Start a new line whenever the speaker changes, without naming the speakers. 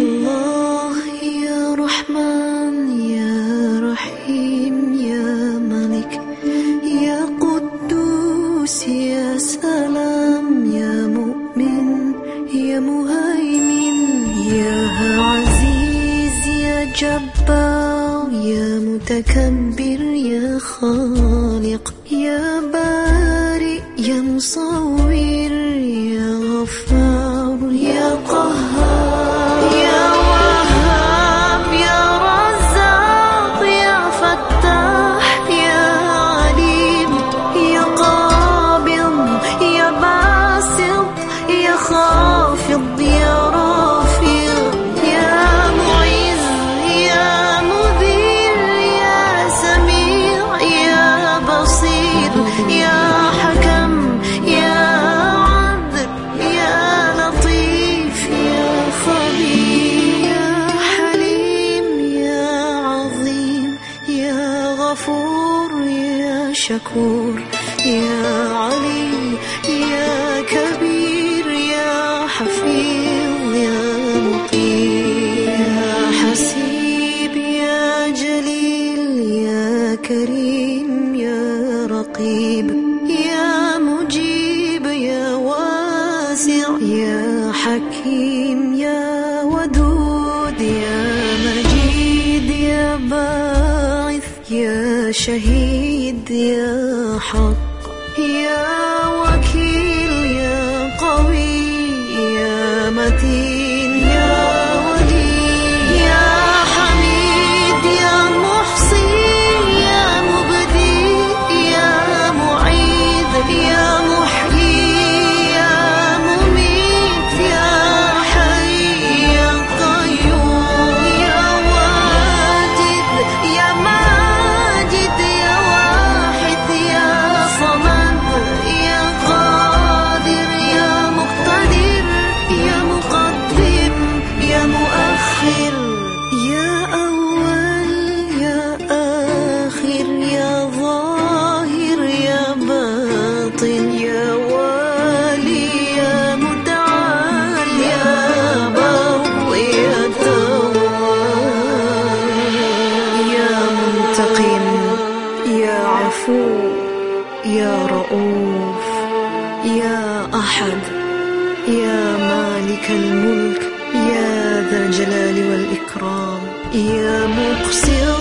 الله يا رحمن يا رحيم يا ملك يا قدوس يا سلام يا مؤمن يا مهيمن يا عزيز يا جبار يا متكبر يا خالق يا بارئ يا مصور. شكور. يا علي يا كبير يا حفيظ يا مطير. يا حسيب يا جليل يا كريم يا رقيب. يا مجيب يا واسع. يا حكيم يا ودود. يا مجيد يا بار يا شهيد يا حق يا وحيد عفو يا رؤوف يا أحد يا مالك الملك يا ذا الجلال والإكرام يا مقصر